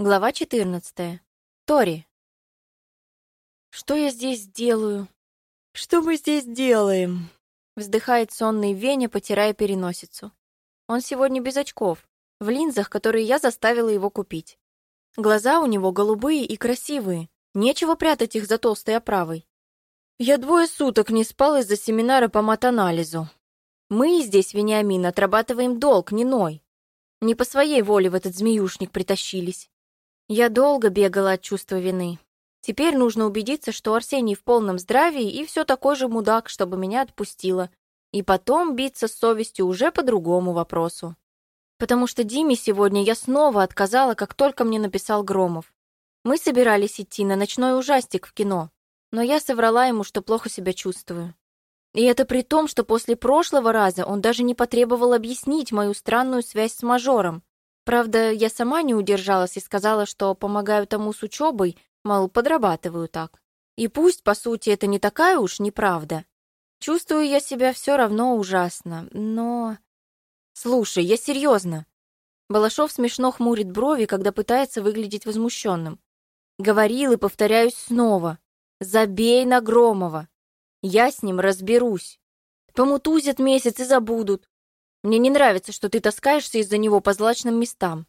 Глава 14. Тори. «Что я здесь делаю? Что мы здесь делаем?» Вздыхает сонный Веня, потирая переносицу. Он сегодня без очков, в линзах, которые я заставила его купить. Глаза у него голубые и красивые, нечего прятать их за толстой оправой. Я двое суток не спал из-за семинара по матанализу. Мы здесь, Вениамин, отрабатываем долг, не ной. Не по своей воле в этот змеюшник притащились. Я долго бегала от чувства вины. Теперь нужно убедиться, что Арсений в полном здравии и все такой же мудак, чтобы меня отпустило. И потом биться с совестью уже по другому вопросу. Потому что Диме сегодня я снова отказала, как только мне написал Громов. Мы собирались идти на ночной ужастик в кино, но я соврала ему, что плохо себя чувствую. И это при том, что после прошлого раза он даже не потребовал объяснить мою странную связь с мажором. Правда, я сама не удержалась и сказала, что помогаю тому с учебой, мол, подрабатываю так. И пусть, по сути, это не такая уж неправда. Чувствую я себя все равно ужасно, но... Слушай, я серьезно. Балашов смешно хмурит брови, когда пытается выглядеть возмущенным. Говорил и повторяюсь снова. Забей на Громова. Я с ним разберусь. Помутузят месяц и забудут. Мне не нравится, что ты таскаешься из-за него по злачным местам.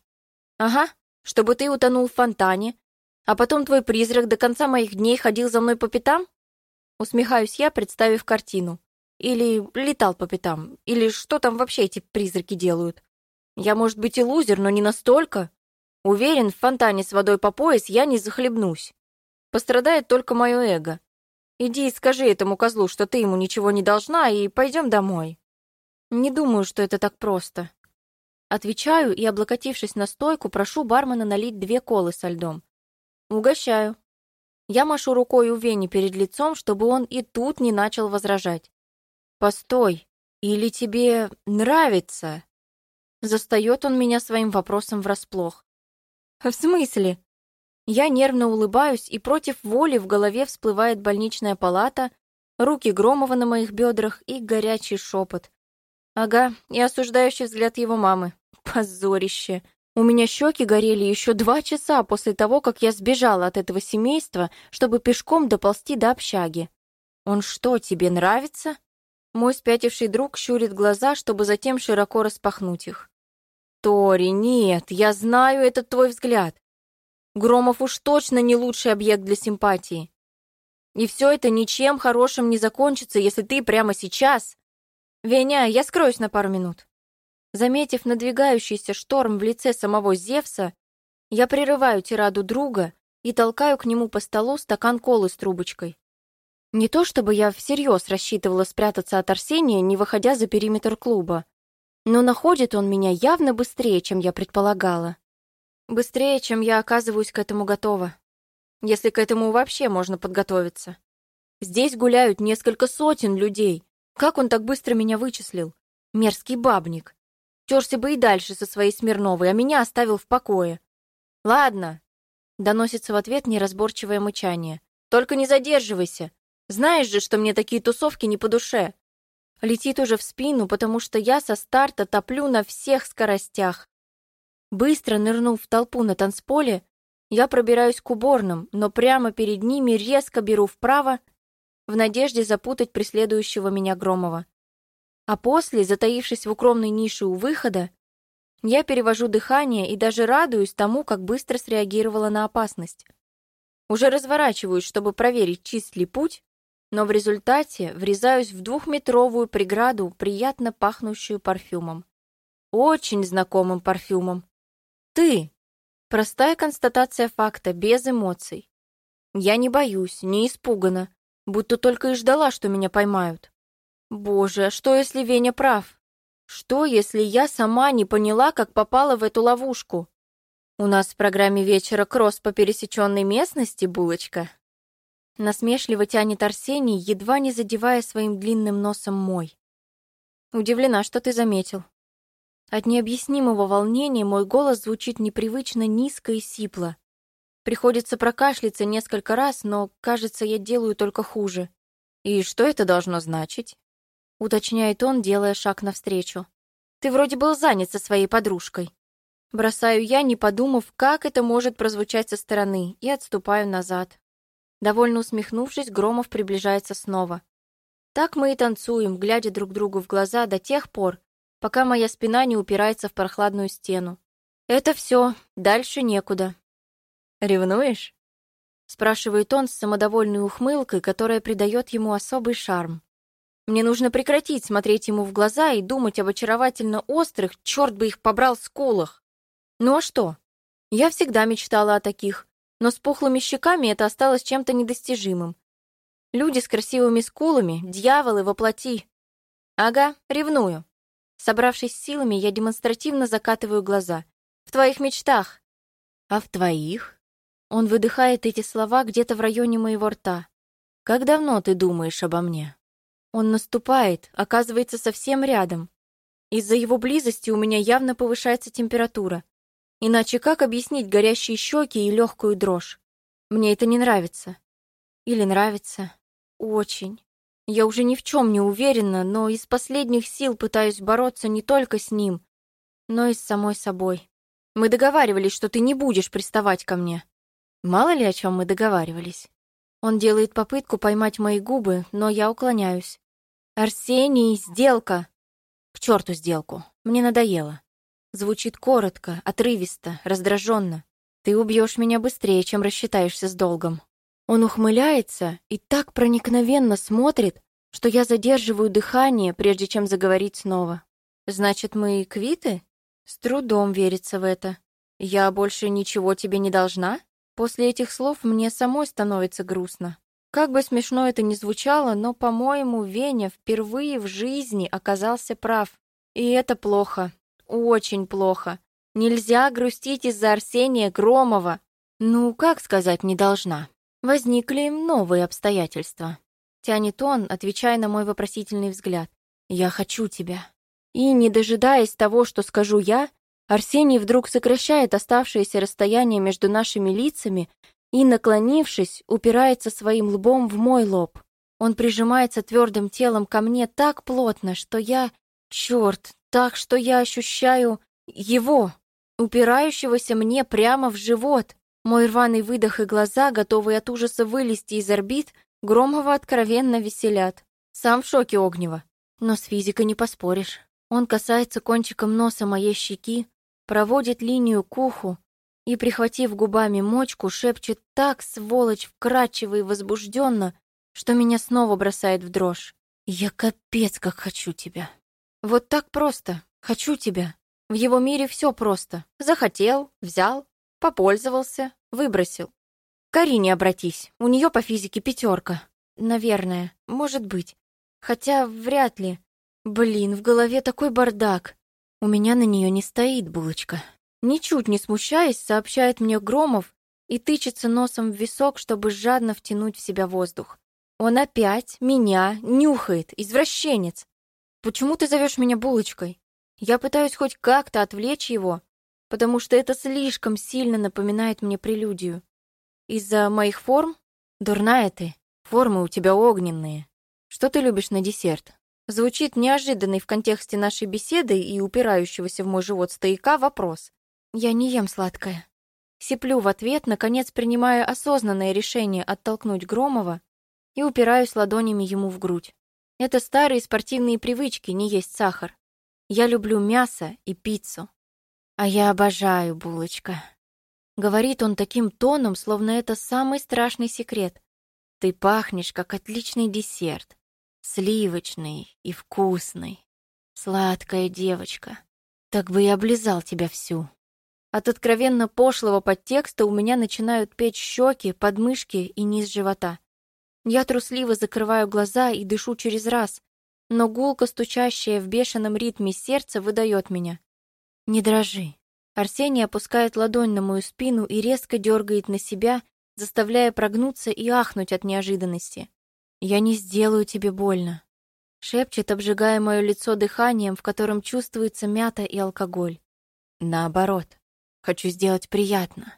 Ага, чтобы ты утонул в фонтане, а потом твой призрак до конца моих дней ходил за мной по пятам? Усмехаюсь я, представив картину. Или летал по пятам, или что там вообще эти призраки делают. Я, может быть, и лузер, но не настолько. Уверен, в фонтане с водой по пояс я не захлебнусь. Пострадает только мое эго. Иди и скажи этому козлу, что ты ему ничего не должна, и пойдем домой. «Не думаю, что это так просто». Отвечаю и, облокотившись на стойку, прошу бармена налить две колы со льдом. «Угощаю». Я машу рукой у Вени перед лицом, чтобы он и тут не начал возражать. «Постой, или тебе нравится?» Застает он меня своим вопросом врасплох. «В смысле?» Я нервно улыбаюсь, и против воли в голове всплывает больничная палата, руки Громова на моих бедрах и горячий шепот. Ага, и осуждающий взгляд его мамы. Позорище. У меня щеки горели еще два часа после того, как я сбежала от этого семейства, чтобы пешком доползти до общаги. Он что, тебе нравится? Мой спятивший друг щурит глаза, чтобы затем широко распахнуть их. Тори, нет, я знаю этот твой взгляд. Громов уж точно не лучший объект для симпатии. И все это ничем хорошим не закончится, если ты прямо сейчас «Веня, я скроюсь на пару минут». Заметив надвигающийся шторм в лице самого Зевса, я прерываю тираду друга и толкаю к нему по столу стакан колы с трубочкой. Не то чтобы я всерьез рассчитывала спрятаться от Арсения, не выходя за периметр клуба, но находит он меня явно быстрее, чем я предполагала. Быстрее, чем я оказываюсь к этому готова. Если к этому вообще можно подготовиться. Здесь гуляют несколько сотен людей, как он так быстро меня вычислил? Мерзкий бабник. Терся бы и дальше со своей Смирновой, а меня оставил в покое. Ладно. Доносится в ответ неразборчивое мычание. Только не задерживайся. Знаешь же, что мне такие тусовки не по душе. Летит уже в спину, потому что я со старта топлю на всех скоростях. Быстро нырнув в толпу на танцполе, я пробираюсь к уборным, но прямо перед ними резко беру вправо в надежде запутать преследующего меня Громова. А после, затаившись в укромной нише у выхода, я перевожу дыхание и даже радуюсь тому, как быстро среагировала на опасность. Уже разворачиваюсь, чтобы проверить, чист ли путь, но в результате врезаюсь в двухметровую преграду, приятно пахнущую парфюмом. Очень знакомым парфюмом. Ты! Простая констатация факта, без эмоций. Я не боюсь, не испугана, будто только и ждала, что меня поймают. Боже, а что, если Веня прав? Что, если я сама не поняла, как попала в эту ловушку? У нас в программе вечера кросс по пересеченной местности, булочка. Насмешливо тянет Арсений, едва не задевая своим длинным носом мой. Удивлена, что ты заметил. От необъяснимого волнения мой голос звучит непривычно низко и сипло. Приходится прокашляться несколько раз, но, кажется, я делаю только хуже. «И что это должно значить?» — уточняет он, делая шаг навстречу. «Ты вроде был занят со своей подружкой». Бросаю я, не подумав, как это может прозвучать со стороны, и отступаю назад. Довольно усмехнувшись, Громов приближается снова. Так мы и танцуем, глядя друг другу в глаза до тех пор, пока моя спина не упирается в прохладную стену. Это все, дальше некуда. «Ревнуешь?» спрашивает он с самодовольной ухмылкой, которая придает ему особый шарм. Мне нужно прекратить смотреть ему в глаза и думать об очаровательно острых, черт бы их побрал, скулах. Ну а что? Я всегда мечтала о таких, но с пухлыми щеками это осталось чем-то недостижимым. Люди с красивыми скулами, дьяволы воплоти. Ага, ревную. Собравшись силами, я демонстративно закатываю глаза. В твоих мечтах. А в твоих? Он выдыхает эти слова где-то в районе моего рта. «Как давно ты думаешь обо мне?» Он наступает, оказывается совсем рядом. Из-за его близости у меня явно повышается температура. Иначе как объяснить горящие щеки и легкую дрожь? Мне это не нравится. Или нравится. Очень. Я уже ни в чем не уверена, но из последних сил пытаюсь бороться не только с ним, но и с самой собой. Мы договаривались, что ты не будешь приставать ко мне. Мало ли о чем мы договаривались. Он делает попытку поймать мои губы, но я уклоняюсь. «Арсений, сделка!» «К черту сделку! Мне надоело!» Звучит коротко, отрывисто, раздраженно. «Ты убьешь меня быстрее, чем рассчитаешься с долгом». Он ухмыляется и так проникновенно смотрит, что я задерживаю дыхание, прежде чем заговорить снова. «Значит, мы квиты?» С трудом верится в это. «Я больше ничего тебе не должна?» После этих слов мне самой становится грустно. Как бы смешно это ни звучало, но, по-моему, Веня впервые в жизни оказался прав. И это плохо. Очень плохо. Нельзя грустить из-за Арсения Громова. Ну, как сказать, не должна. Возникли новые обстоятельства. Тянет он, отвечая на мой вопросительный взгляд. «Я хочу тебя». И, не дожидаясь того, что скажу я, Арсений вдруг сокращает оставшееся расстояние между нашими лицами и, наклонившись, упирается своим лбом в мой лоб. Он прижимается твердым телом ко мне так плотно, что я... Черт, так что я ощущаю его, упирающегося мне прямо в живот. Мой рваный выдох и глаза, готовые от ужаса вылезти из орбит, Громова откровенно веселят. Сам в шоке Огнева. Но с физикой не поспоришь. Он касается кончиком носа моей щеки, проводит линию к уху и, прихватив губами мочку, шепчет так, сволочь, вкрадчиво и возбужденно, что меня снова бросает в дрожь. «Я капец как хочу тебя». Вот так просто. Хочу тебя. В его мире все просто. Захотел, взял, попользовался, выбросил. Карине обратись, у нее по физике пятерка. Наверное, может быть. Хотя вряд ли. Блин, в голове такой бардак. У меня на нее не стоит булочка. Ничуть не смущаясь, сообщает мне Громов и тычется носом в висок, чтобы жадно втянуть в себя воздух. Он опять меня нюхает, извращенец. Почему ты зовешь меня булочкой? Я пытаюсь хоть как-то отвлечь его, потому что это слишком сильно напоминает мне прелюдию. Из-за моих форм? Дурная ты. Формы у тебя огненные. Что ты любишь на десерт? Звучит неожиданный в контексте нашей беседы и упирающегося в мой живот стояка вопрос. «Я не ем сладкое». Сиплю в ответ, наконец принимая осознанное решение оттолкнуть Громова и упираюсь ладонями ему в грудь. Это старые спортивные привычки не есть сахар. Я люблю мясо и пиццу. А я обожаю булочка. Говорит он таким тоном, словно это самый страшный секрет. Ты пахнешь, как отличный десерт. Сливочный и вкусный. Сладкая девочка. Так бы и облизал тебя всю. От откровенно пошлого подтекста у меня начинают печь щеки, подмышки и низ живота. Я трусливо закрываю глаза и дышу через раз, но гулко стучащее в бешеном ритме сердце выдает меня. «Не дрожи». Арсений опускает ладонь на мою спину и резко дергает на себя, заставляя прогнуться и ахнуть от неожиданности. «Я не сделаю тебе больно», — шепчет, обжигая мое лицо дыханием, в котором чувствуется мята и алкоголь. «Наоборот, хочу сделать приятно.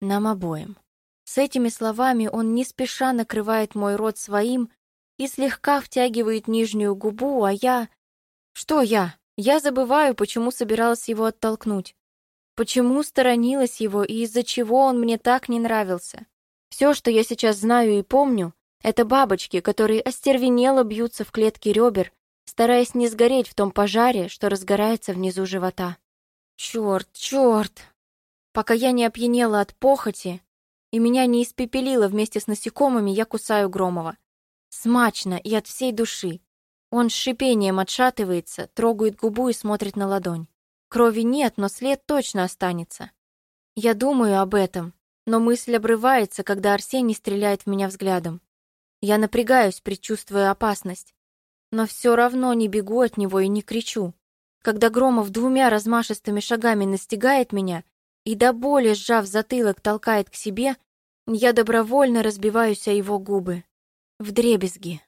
Нам обоим». С этими словами он не спеша накрывает мой рот своим и слегка втягивает нижнюю губу, а я... Что я? Я забываю, почему собиралась его оттолкнуть. Почему сторонилась его и из-за чего он мне так не нравился? Все, что я сейчас знаю и помню, это бабочки, которые остервенело бьются в клетки ребер, стараясь не сгореть в том пожаре, что разгорается внизу живота. Черт, черт! Пока я не опьянела от похоти и меня не испепелило вместе с насекомыми, я кусаю Громова. Смачно и от всей души. Он с шипением отшатывается, трогает губу и смотрит на ладонь. Крови нет, но след точно останется. Я думаю об этом, но мысль обрывается, когда Арсений стреляет в меня взглядом. Я напрягаюсь, предчувствуя опасность. Но все равно не бегу от него и не кричу. Когда Громов двумя размашистыми шагами настигает меня и до боли, сжав затылок, толкает к себе, я добровольно разбиваюсь о его губы. Вдребезги.